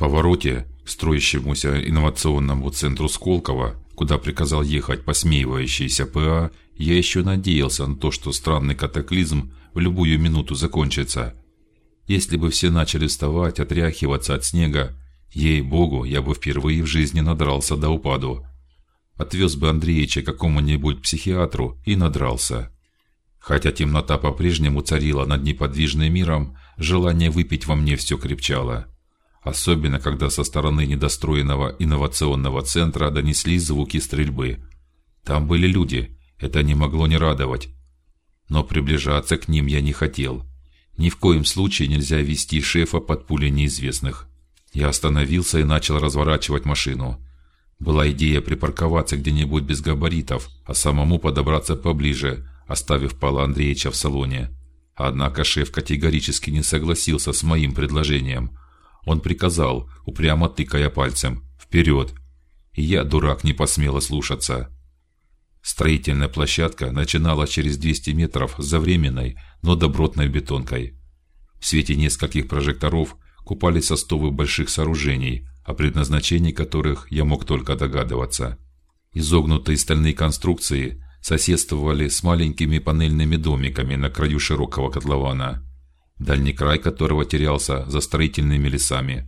повороте строящемуся инновационному центру Сколково, куда приказал ехать посмеивающийся ПА, я еще надеялся на то, что странный катаклизм в любую минуту закончится. Если бы все начали вставать, отряхиваться от снега, ей богу, я бы впервые в жизни надрался до упаду. Отвез бы Андреевича к какому-нибудь психиатру и надрался. Хотя темнота по-прежнему царила над неподвижным миром, желание выпить во мне все крепчало. Особенно, когда со стороны недостроенного инновационного центра донеслись звуки стрельбы. Там были люди, это не могло не радовать. Но приближаться к ним я не хотел. Ни в коем случае нельзя вести шефа под пули неизвестных. Я остановился и начал разворачивать машину. Была идея припарковаться где-нибудь без габаритов, а самому подобраться поближе, оставив Павла Андреевича в салоне. Однако шеф категорически не согласился с моим предложением. Он приказал, упрямо тыкая пальцем, вперед. И я, дурак, не посмел слушаться. Строительная площадка начинала через 200 метров за временной, но добротной бетонкой. В свете нескольких прожекторов купались остовы больших сооружений, о предназначении которых я мог только догадываться. Изогнутые стальные конструкции соседствовали с маленькими панельными домиками на краю широкого котлована, дальний край которого терялся за строительными лесами.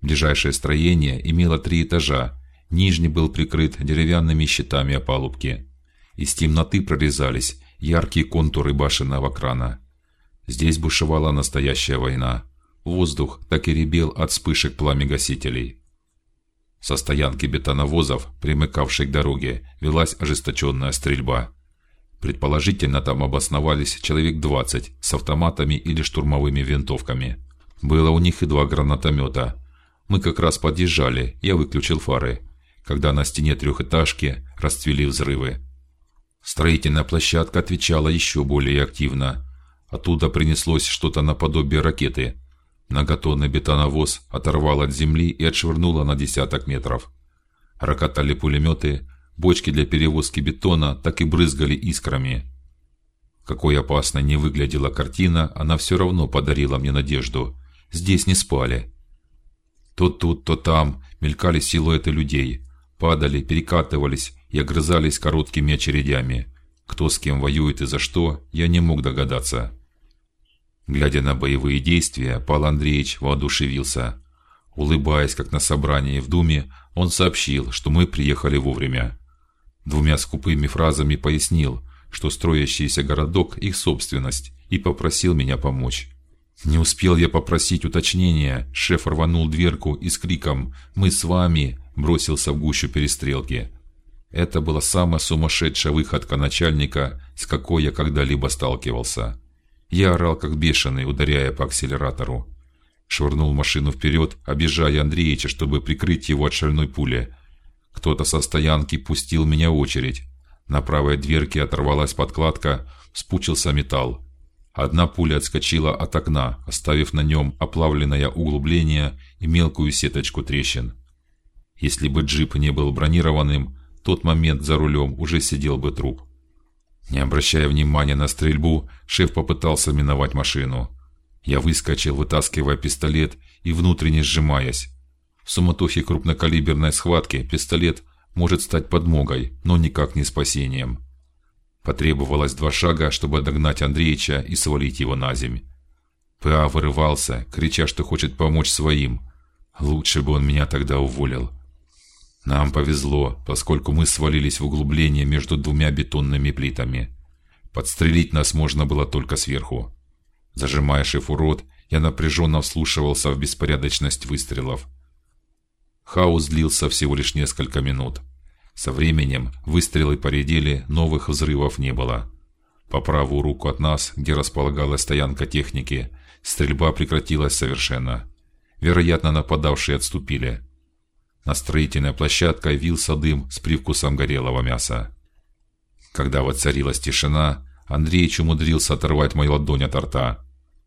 Ближайшее строение имело три этажа, нижний был прикрыт деревянными щитами опалубки. Из темноты прорезались яркие контуры башенного крана. Здесь бушевала настоящая война. Воздух так и ребел от вспышек пламя-гасителей. Со стоянки бетоновозов, примыкавшей к дороге, велась ожесточенная стрельба. Предположительно, там обосновались человек двадцать с автоматами или штурмовыми винтовками. Было у них и два гранатомета. Мы как раз подъезжали, я выключил фары, когда на стене трехэтажки расцвели взрывы. Строительная площадка отвечала еще более активно. Оттуда принеслось что-то наподобие ракеты. Многотонный бетоновоз оторвал от земли и отшвырнуло на десяток метров. Рокотали пулеметы, бочки для перевозки бетона так и брызгали искрами. Какой опасной не выглядела картина, она все равно подарила мне надежду. Здесь не спали. То тут, то там мелькали силуэты людей, падали, перекатывались и огрызались короткими очередями. Кто с кем воюет и за что, я не мог догадаться. Глядя на боевые действия, Павел Андреевич воодушевился. Улыбаясь, как на собрании в думе, он сообщил, что мы приехали вовремя. Двумя скупыми фразами пояснил, что строящийся городок их собственность, и попросил меня помочь. Не успел я попросить уточнения, шеф рванул дверку и с криком: "Мы с вами!" бросился в гущу перестрелки. Это была самая сумасшедшая выходка начальника, с какой я когда-либо сталкивался. Я орал как бешеный, ударяя по акселератору. Швырнул машину вперед, объезжая Андреевича, чтобы прикрыть его от шальной пули. Кто-то со стоянки пустил меня очередь. На правой дверке оторвалась подкладка, спучился металл. Одна пуля отскочила от окна, оставив на нем оплавленное углубление и мелкую сеточку трещин. Если бы джип не был бронированным, тот момент за рулем уже сидел бы труп. Не обращая внимания на стрельбу, шеф попытался миновать машину. Я выскочил, вытаскивая пистолет и внутренне сжимаясь. В суматохе крупнокалиберной схватки пистолет может стать подмогой, но никак не спасением. Потребовалось два шага, чтобы догнать Андреича и свалить его на земь. ПА вырывался, крича, что хочет помочь своим. Лучше бы он меня тогда уволил. Нам повезло, поскольку мы свалились в углубление между двумя бетонными плитами. Подстрелить нас можно было только сверху. Зажимая шефу рот, я напряженно вслушивался в беспорядочность выстрелов. Хаос длился всего лишь несколько минут. Со временем выстрелы поредели, новых взрывов не было. По правую руку от нас, где располагалась стоянка техники, стрельба прекратилась совершенно. Вероятно, нападавшие отступили. На строительной площадке вился дым с привкусом горелого мяса. Когда воцарилась тишина, Андреич умудрился оторвать мою ладонь от рта.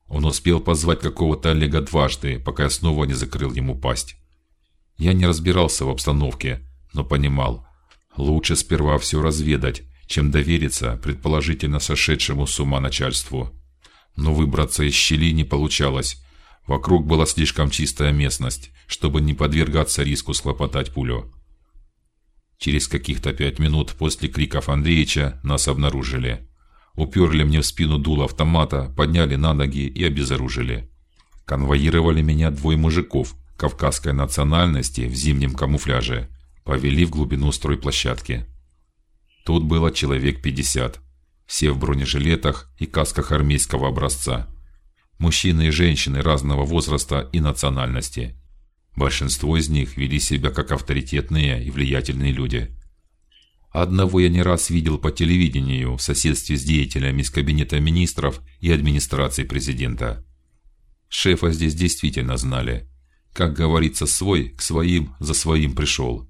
Он успел позвать какого-то Олега дважды, пока я снова не закрыл ему пасть. Я не разбирался в обстановке, но понимал, лучше сперва все разведать, чем довериться предположительно сошедшему с ума начальству. Но выбраться из щели не получалось. Вокруг была слишком чистая местность, чтобы не подвергаться риску схлопотать пулю. Через каких-то пять минут после криков Андреевича нас обнаружили. Уперли мне в спину дуло автомата, подняли на ноги и обезоружили. Конвоировали меня двое мужиков кавказской национальности в зимнем камуфляже, повели в глубину стройплощадки. Тут было человек пятьдесят, все в бронежилетах и касках армейского образца. Мужчины и женщины разного возраста и национальности. Большинство из них вели себя как авторитетные и влиятельные люди. Одного я не раз видел по телевидению в соседстве с деятелями из кабинета министров и администрации президента. Шефа здесь действительно знали. Как говорится, свой к своим за своим пришел.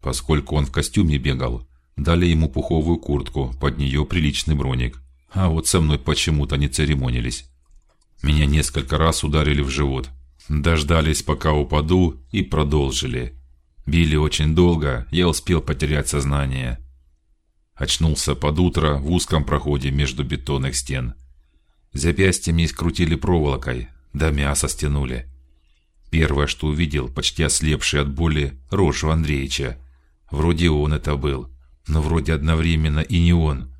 Поскольку он в костюме бегал, дали ему пуховую куртку, под нее приличный броник. А вот со мной почему-то не церемонились. Меня несколько раз ударили в живот, Дождались, пока упаду, и продолжили. Били очень долго, я успел потерять сознание. Очнулся под утро в узком проходе между бетонных стен. Запястья мне скрутили проволокой, да мясо стянули. Первое, что увидел, почти ослепший от боли, рожу Андреевича. Вроде он это был, но вроде одновременно и не он.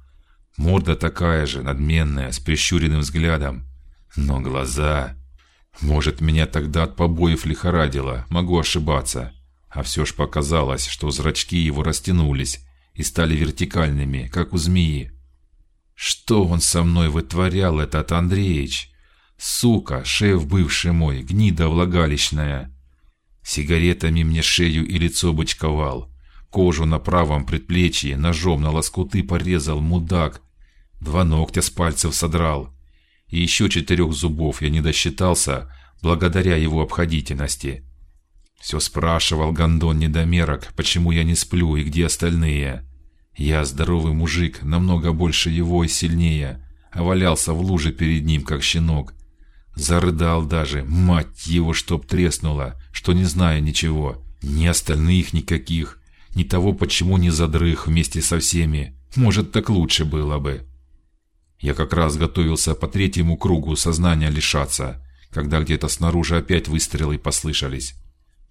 Морда такая же, надменная, с прищуренным взглядом, но глаза может, меня тогда от побоев лихорадило, могу ошибаться. А все ж показалось, что зрачки его растянулись и стали вертикальными, как у змеи. Что он со мной вытворял, этот Андреич? Сука, шеф бывший мой, гнида влагалищная. Сигаретами мне шею и лицо бычковал, кожу на правом предплечье ножом на лоскуты порезал мудак, два ногтя с пальцев содрал и еще четырех зубов я не досчитался благодаря его обходительности. Все спрашивал Гандон недомерок, почему я не сплю и где остальные. Я здоровый мужик, намного больше его и сильнее, а валялся в луже перед ним как щенок. Зарыдал даже, мать его, чтоб треснула, что не знаю ничего, ни остальных никаких, ни того, почему не задрых вместе со всеми. Может, так лучше было бы. Я как раз готовился по третьему кругу сознания лишаться, когда где-то снаружи опять выстрелы послышались.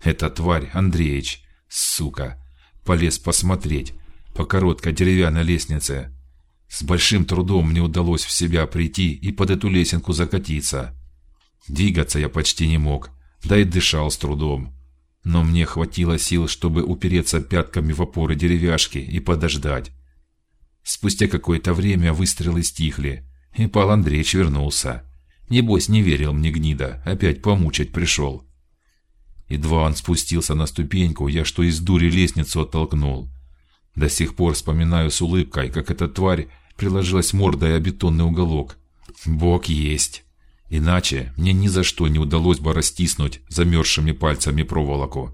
Эта тварь, Андреич, сука, полез посмотреть по короткой деревянной лестнице. С большим трудом мне удалось в себя прийти и под эту лесенку закатиться. Двигаться я почти не мог, да и дышал с трудом. Но мне хватило сил, чтобы упереться пятками в опоры деревяшки и подождать. Спустя какое-то время выстрелы стихли, и Пал Андреевич вернулся. Небось не верил мне гнида, опять помучать пришел. Едва он спустился на ступеньку, я что из дури лестницу оттолкнул. До сих пор вспоминаю с улыбкой, как эта тварь приложилась мордой о бетонный уголок. Бог есть. Иначе мне ни за что не удалось бы растиснуть замерзшими пальцами проволоку.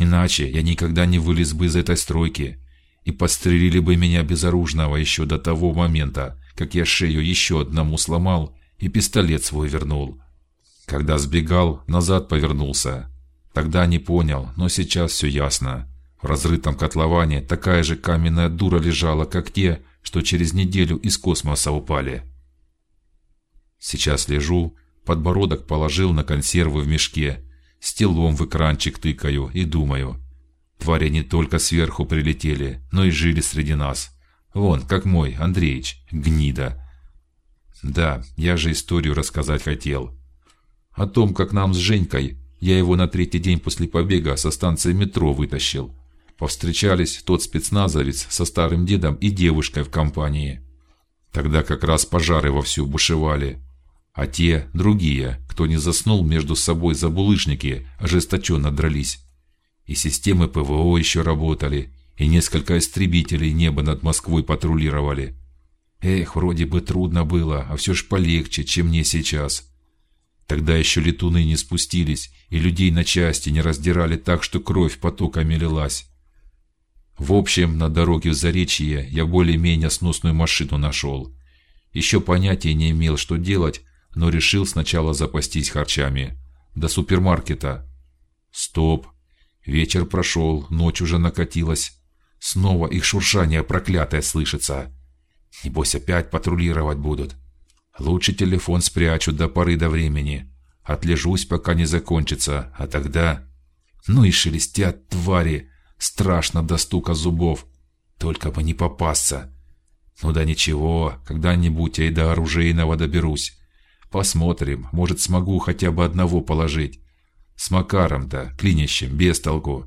Иначе я никогда не вылез бы из этой стройки и подстрелили бы меня безоружного еще до того момента, как я шею еще одному сломал и пистолет свой вернул. Когда сбегал, назад повернулся. Тогда не понял, но сейчас все ясно. В разрытом котловане такая же каменная дура лежала, как те, что через неделю из космоса упали. Сейчас лежу, подбородок положил на консервы в мешке, стелом в экранчик тыкаю и думаю: Твари не только сверху прилетели, но и жили среди нас. Вон, как мой Андреич, гнида. Да, я же историю рассказать хотел. О том, как нам с Женькой, я его на третий день после побега со станции метро вытащил. Повстречались тот спецназовец со старым дедом и девушкой в компании. Тогда как раз пожары вовсю бушевали, а те другие, кто не заснул между собой за булыжники, ожесточенно дрались и системы ПВО еще работали, и несколько истребителей небо над Москвой патрулировали. Эх, вроде бы трудно было, а все ж полегче, чем мне сейчас. Тогда еще летуны не спустились и людей на части не раздирали так, что кровь потоками лилась. В общем, на дороге в Заречье я более-менее сносную машину нашел. Еще понятия не имел, что делать, но решил сначала запастись харчами до супермаркета. Стоп. Вечер прошел, ночь уже накатилась. Снова их шуршание проклятое слышится. Не Небось опять патрулировать будут. Лучше телефон спрячу до поры до времени. Отлежусь, пока не закончится, а тогда... Ну и шелестят твари, страшно до стука зубов. Только бы не попасться. Ну да ничего, когда-нибудь я и до оружейного доберусь. Посмотрим, может смогу хотя бы одного положить. С Макаром-то, клинищем, без толку.